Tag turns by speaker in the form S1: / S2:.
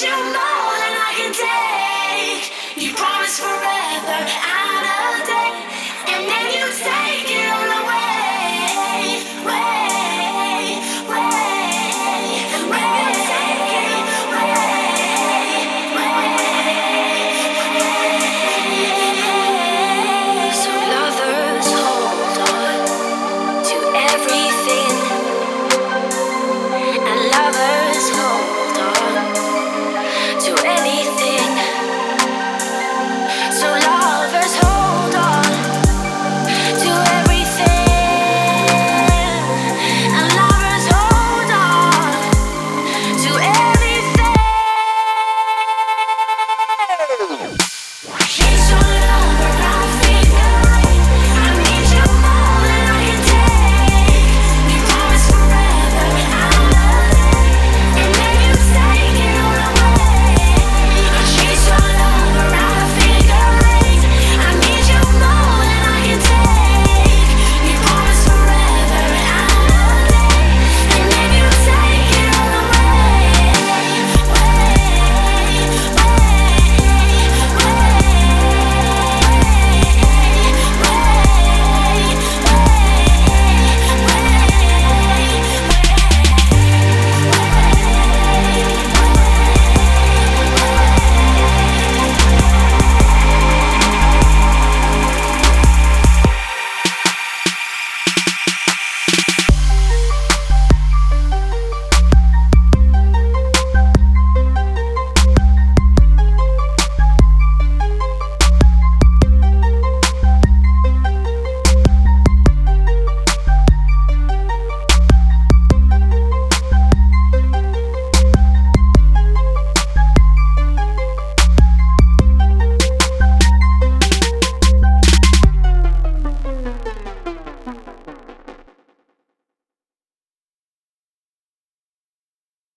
S1: you more than I can take. You promised forever. I